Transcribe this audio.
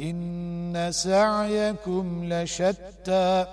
إن سعيكم لشتى